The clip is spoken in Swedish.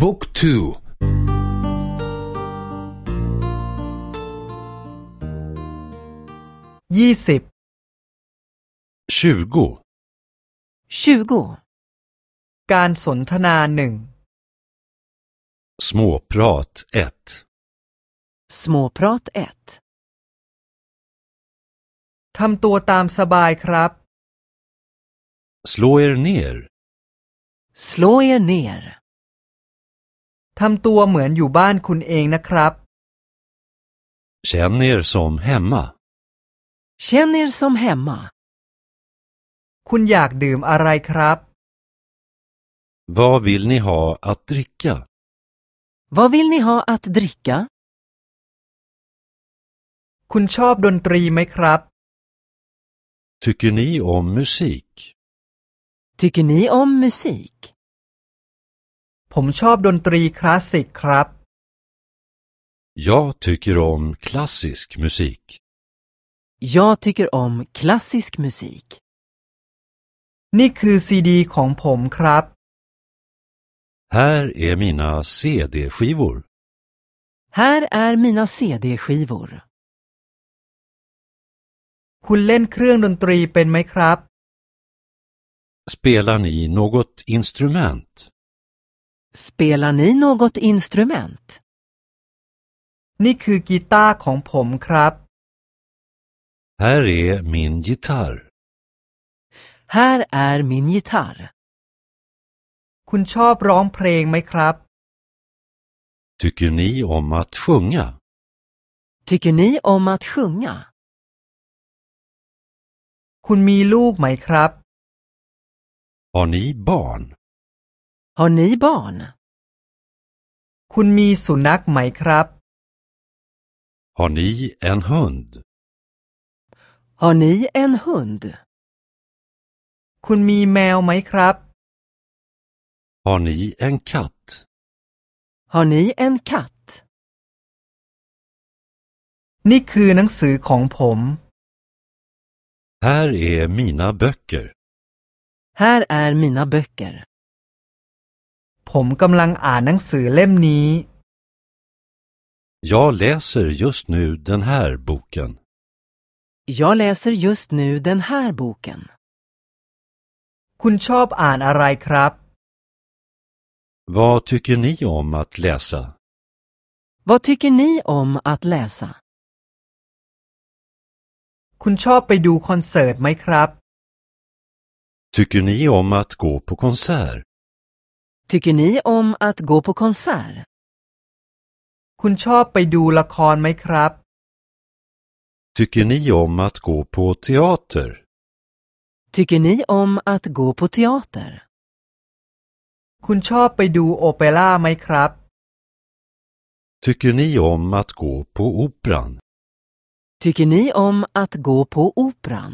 บุ๊กทูยี่สิบ tjugo 20. การสนทนาหนึ่ง småprat ett Småprat 1. ทำตัวตามสบายครับ slå er ner Slå er ner. ทำตัวเหมือนอยู่บ้านคุณเองนะครับ känn er som hemma Känn er som hemma. คุณอยากดื่มอะไรครับ vad vill ni ha att dricka Vad vill ni ha att dricka? คุณชอบดนตรีไหมครับ tycker ni om musik Tycker ni om musik? ผมชอบดนตรีคลาสสิกครับ jag tycker om klassisk musik Jag tycker om klassisk musik. นี่คือซีดีของผมครับ här är mina cd-skivor Här är mina CD-skivor. คุณเล่นเครื่องดนตรีเป็นไหมครับ spelar ni något instrument Spelar ni något instrument? นี่คือกีตาร์ของผมครับ här är min gitarr Här är min gitarr. คุณชอบร้องเพลงไหมครับ tycker ni om att sjunga Tycker ni om att sjunga? คุณมีลูกไหมครับ har ni barn Har ni barn? คุณมีสุนัขไหมครับ har ni en hund Har ni en hund? คุณมีแมวไหมครับ har ni en katt Har ni en katt? นี่คือหนังสือของผม här är mina böcker Här är mina böcker. ผมกำลังอ่านหนังสือเล่มนี้ Jag läser just nu den här boken. Jag läser just nu den här boken. คุณชอบอ่านอะไรครับ Vad tycker ni om att läsa? Vad tycker ni om att läsa? คุณชอบไปดูคอนเสิร์ตไหมครับ Tycker ni om att gå på konsert? Tycker ni om att gå på konsert? คุณชอบไปดูละครไหมครับ Tycker ni om att gå på teater? Tycker ni om att gå på teater? คุณชอบไปดูโอเปร่าไหมครับ Tycker ni om att gå på operan? Tycker ni om att gå på operan?